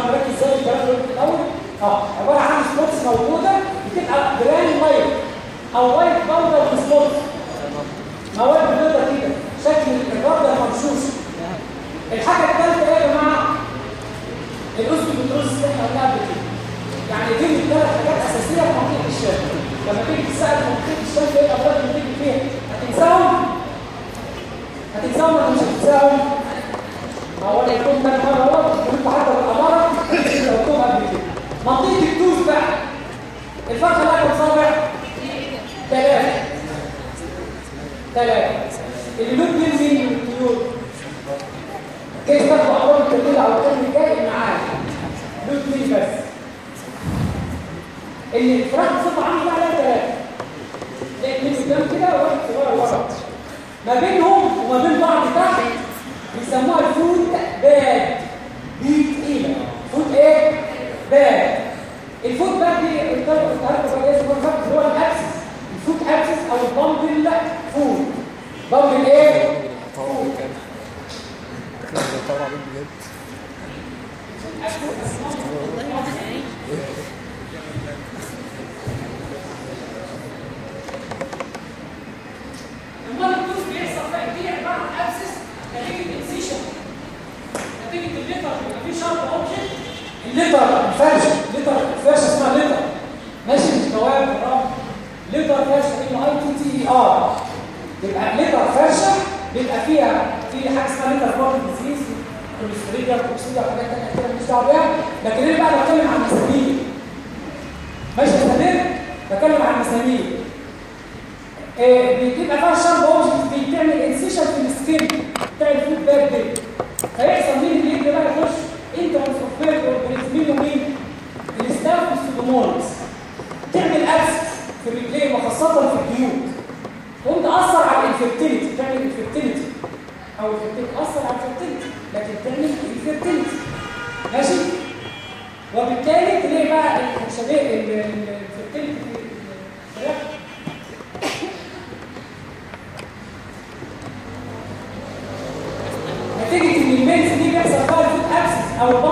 هو مركز زي الكلام ده قلت الاول اه عباره عن سبوتس موجوده بتبقى جران وايت او وايت باودر في سبوتس مواد بتبقى كده شكل الباودر مخصوص الحاجه الثالثه يا جماعه الاوستيوبتروز اللي احنا قلناها قبل كده يعني دي من ثلاث حاجات اساسيه في منطقه الشم لما تيجي تسال منطقه الشم ايه الامراض اللي بتيجي فيها هتنساهم هتنساهم ولا مش هتنساهم؟ ما هو اللي يكون ده مره وانت حتى بالاماره منطقه التوز بقى الفرق بقى كم صابع ثلاثه ثلاثه اللون بينزل من الطيور كيف تطلع اول التمثيل على الطفل الجاي معايا لون بين بس اللي الفرق بصفه عامه بقى عليها ثلاثه اللي قدام كده وواحد صغير ورا ما بينهم وما بين بعض تحت بيسموها الفوت باد دي تقيله فوت ايه؟ باد الفوت باد دي الطريقة الطريقة بقى اسمه الفوت هو الاكسس الفوت اكسس او البامبل فوت بامبل ايه؟ طور كده بجد امال الجزء بيحصل بقى دي عباره ابسس نتيجه انسيشن نتيجه الليتر يبقى شرط اوبجكت الليتر الفرشه ليتر فرشه اسمها ليتر ماشي مش جواب رقم ليتر فرشه ام اي تي تي اي ار يبقى ليتر فرشه بيبقى فيها في حاجه اسمها ليتر بورد ديزيز كوليستريديا توكسيدا وحاجات ثانيه كده مش دعوه بيها لكن انا بقى بتكلم عن المسامير ماشي يا بتكلم عن المسامير آه، بتبقى فيها شرب اوبجكت بتعمل انسيشن في السكين بتاع الفود باك دي فيحصل مين اللي يبدا بقى يخش انت والسوفير والبريزمين ومين؟ الاستاف والسودومونز تعمل اكسس في الرجلين وخاصه في الجيوب. تقوم تاثر على الانفيرتيليتي تعمل انفيرتيليتي او الفيرتيليتي تاثر على الفيرتيليتي، لكن تعمل انفيرتيليتي ماشي؟ وبالتالي تلاقي بقى الشباب الفيرتيليتي في الفراخ نتيجه ان الميلز دي بيحصل فيها الفود ابسس او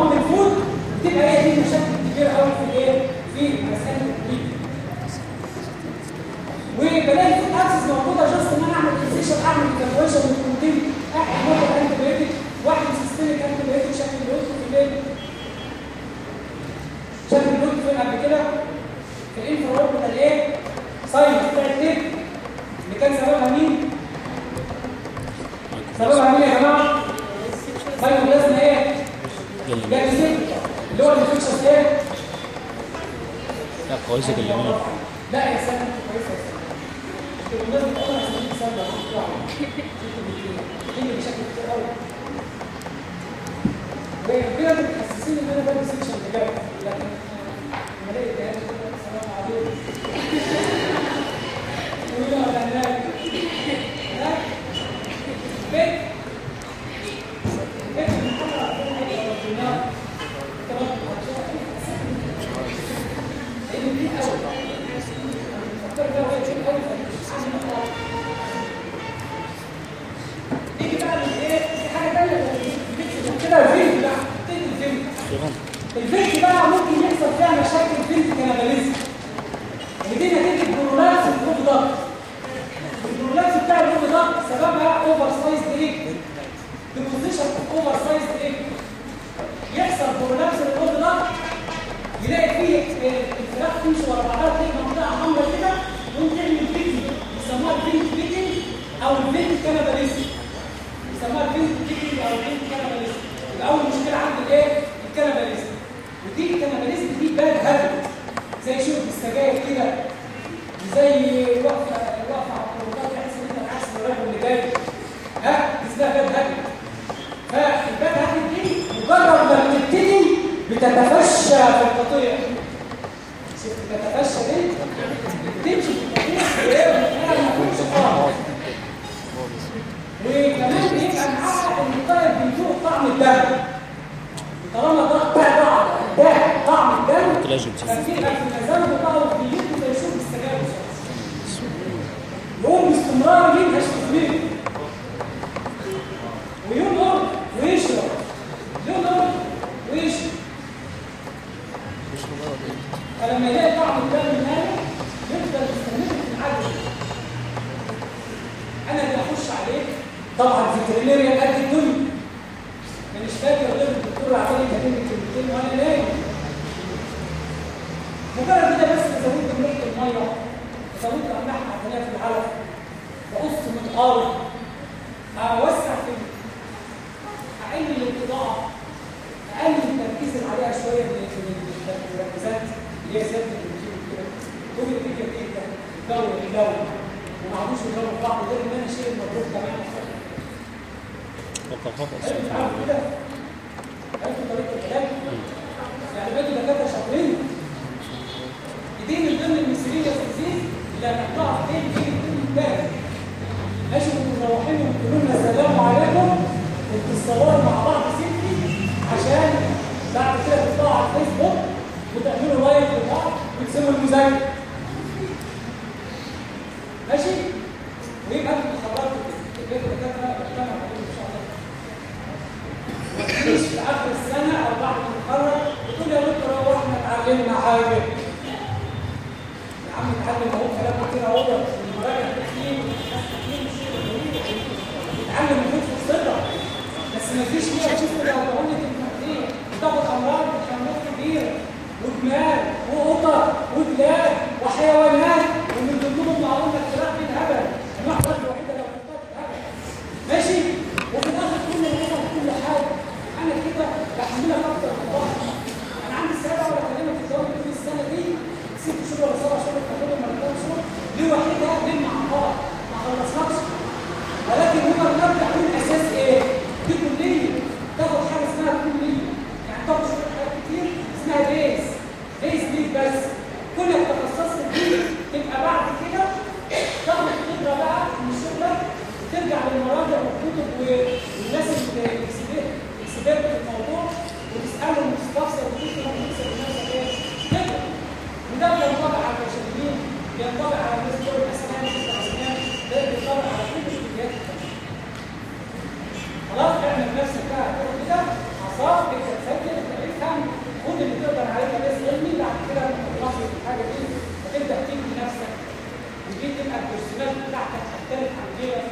يشوف السجاير يقوم باستمرار ينهش تسمير وينظر ويشرب ينظر ويشرب فلما يلاقي طعم الدم النايم يفضل يستمر في العدل انا اللي اخش عليه طبعا فيترينيريا قد الدنيا مش فاكر غير الدكتور عمال يكلمني كلمتين وانا نايم مجرد كده بس زودت ملح الميه زودت املاح معدنيه في العلف الارض اوسع في اقلل الانتضاع اقلل التركيز اللي عليها شويه من المركزات اللي هي زياده البروتين كده تقول الفكره؟ جو الجو ومع يقعدوش يضربوا في بعض غير ان انا اشيل المضروب كمان. وقع خطأ عرفت عارف كده عرفت طريقه العلاج يعني بقيتوا دكاتره شاطرين دي من ضمن المثيرين التنفيذ اللي هنحطها في ايه في الباب ماشي انتوا مروحين وتقولوا لنا السلام عليكم تصوروا مع بعض سيلفي عشان بعد كده تطلعوا على الفيسبوك وتعملوا لايك لبعض وتسيبوا المذاكره ماشي ويبقى انتوا اتخرجتوا كده دكاتره بجتمع عليهم ان شاء الله مفيش في اخر السنه او بعد ما نتخرج بتقول يا دكتور هو احنا اتعلمنا حاجه يا عم اتعلم اهو كلام كتير اهو المراجعه كتير ناس كتير مش اتعلم المفروض في الصدر بس مفيش فيها شوف لو بقول لك التقدير بتاخد امراض وحيوانات كبيره وجمال وقطط وكلاب وحيوانات ومن ضمنهم معلومه اختلاف من هبل الواحده الوحيده لو كانت هبل ماشي وفي الاخر كل الهبل كل حاجه انا كده بحملها اكتر من بعض انا عندي السنه ولا كلمه في الدوري في السنه دي ست شهور ولا سبع شهور تاخدهم ولا ثمان شهور دي وحيده لم مع بعض ما خلصناش ولكن هو المبدا والاساس ايه؟ دي كليه تاخد حاجه اسمها كليه يعني تاخد شويه حاجات كتير اسمها بيز بيز ليك بس كل التخصصات دي تبقى بعد كده تاخد خبره بقى من شغلك وترجع للمراجع والكتب والناس اللي اكسبيرت في الموضوع وتسالهم وتستفسر وتكتب وتكسب لنفسك ايه؟ تقدر وده بينطبق على المشاهدين بينطبق على الناس بتوع الاسنان الاسنان ده بينطبق على كل الكليات خلاص اعمل نفسك بقى كده اعصاب اكتب سجل افهم خد اللي تقدر عليه كباس علمي بعد كده لما تخلص الحاجه دي هتبدا تبني نفسك ودي تبقى البرسونال بتاعتك هتختلف عن غيرك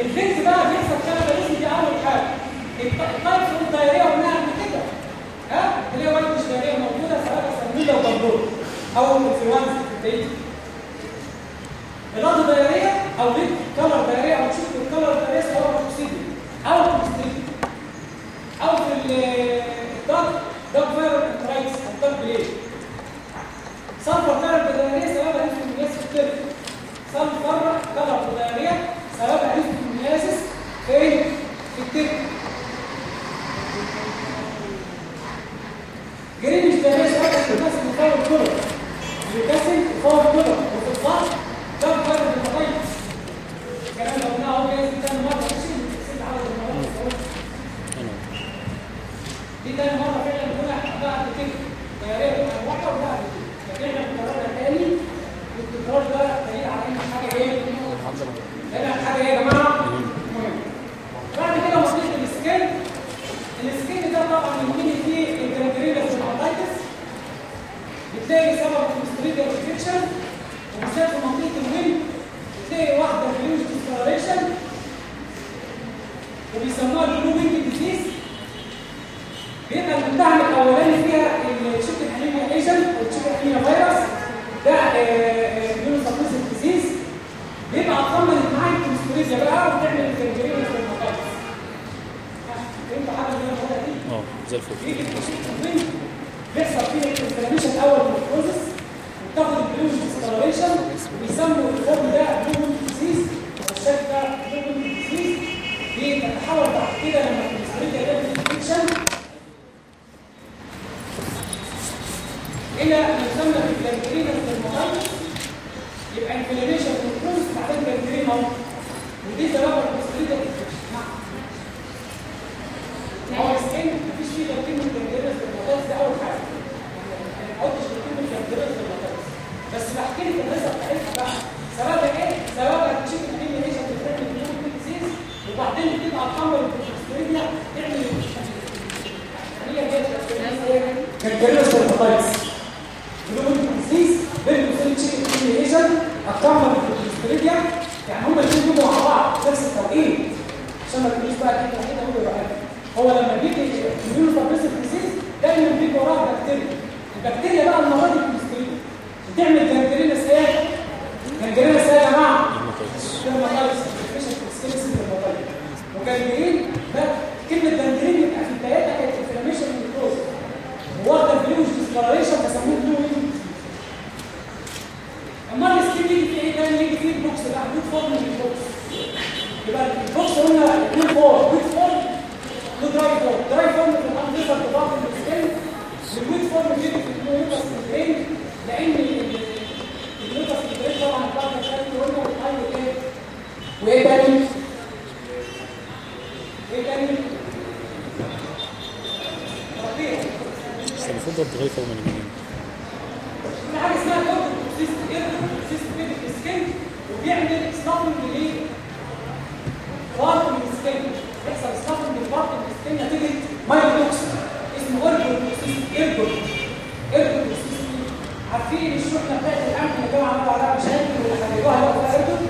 الفيكس بقى بيحصل كده دي اول حاجه الطيف الدايريه قلناها قبل كده ها اللي هي وايت مش دايريه موجوده سواء سلميه وضبور او انفلونزا في البيت الرد او ليك كلر دايريه او تشوف الكلر دايريه سواء بروكسيدي او بروكسيدي او في الدارك دارك فايرال انترايتس او دارك بليد صفر كلر دايريه سواء انفلونزا في الترك صفر كلر دايريه سواء انفلونزا فين في الترك جرين مش دايريه سواء الناس اللي فاير كلر بيكسل فوق كده وفي الضغط ده فرق المتغير الكلام لو قلنا اهو جايز دي تاني مره ماشي ست عدد المرات دي تاني مره فعلا بنقول احنا بقى قبل كده دايريه بتبقى واحده وده قبل كده لكن احنا بنكررها تاني والتكرار ده دليل على ان حاجه ايه؟ دليل على حاجه ايه يا جماعه؟ مهم بعد كده منطقه السكين السكين ده طبعا يهمني فيه الجرانجريلا سيرفايتس بتلاقي سبب الكوليسترول انفكشن وبالذات في منطقه الويل بتلاقي واحده فلوس ديسكلاريشن وبيسموها البلو وينج ديزيز بيبقى المتهم الاولاني فيها التشيكن انيميا ايجنت او التشيكن انيميا فيروس ده اليونوسابوزيت ديزيز بيبقى اكملت معاه الكوليسترول بقى وتعمل الجنجرين في المقاييس فهمتوا حاجه من الحاجه دي؟ اه زي الفل بيحصل فيه الانفلاميشن الاول من البروسيس وبتاخد البلوز ديسكلريشن وبيسموا الفورم ده بلوز ديزيز والشكل ده بلوز ديزيز بتتحول بعد كده لما الكوليسترول ده انفكشن الى ما يسمى بالجنجرينا في يبقى انفلاميشن في البروسيس بعدين جنجرينا ودي سبب الكوليسترول ده انفكشن هو السكين مفيش فيه غير كلمه جنجرينا في المطاس ده اول حاجه ما قلتش كلمه جنجرينا في المطاس بس بحكي لك القصه بتاعتها بقى سببها ايه؟ سببها التشيكن انيميا ايش بتعمل بلوكو ديزيز وبعدين بتبقى تحمل الكوليسترول تعمل هي دي جنجرينا في المطاس بلوكو ديزيز بين التشيكن انيميا ايش هتكمل يعني هما الاثنين بيجوا مع بعض نفس التوقيت عشان ما تقوليش بقى كده كده هو يبقى هو لما بيجي اليونو فابريسيف ديزيز دايما بيجي وراه بكتيريا البكتيريا بقى المره دي بتعمل جنجرينس ايه؟ جنجرينس ايه يا جماعه؟ ديرماتايتس انفكشن في السكين ديرماتايتس وجانجرين ده كلمه جانجرين يبقى في بدايتها كانت انفلاميشن من الكروز واخده الفلوس ديسكلاريشن فسموه بلو ويند امال السكين يجي فيه ايه تاني يجي فيه البوكس ده حدود فورم من البوكس يبقى البوكس قلنا اثنين فور ويت فورم ودراي فورم دراي فورم في الانفيزر بتاعت السكين والويت فورم بيجي في النيوكاس البرين لان النيوكاس البرين طبعا بتاعت الشكل قلنا بتحول ايه وايه تاني ايه تاني ربيع بس المفروض ده الدراي فورم اللي منين في حاجه اسمها كورتيك سيست سيست في السكين وبيعمل سنافنج ليه بارت من السكين يحصل سنافنج لبارت من السكين نتيجه مايكروكس اسمه اورجوتوكسيس ايرجوت ايرجوتوكسيس عارفين الشحنه بتاعت الامن اللي كانوا عملوا عليها مشاكل واللي خليوها لو فيها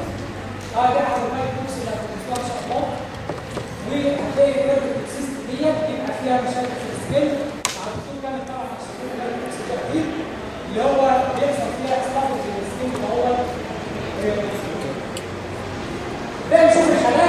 اه ده على المايكروكس اللي هتنزلها ان شاء الله وهتلاقي الايرجوتوكسيس ديت بيبقى فيها مشاكل في السكين الدكتور كامل طبعا عشان اللي هو بيحصل فيها اصلاح في السكين اللي هو ده نشوف الحالات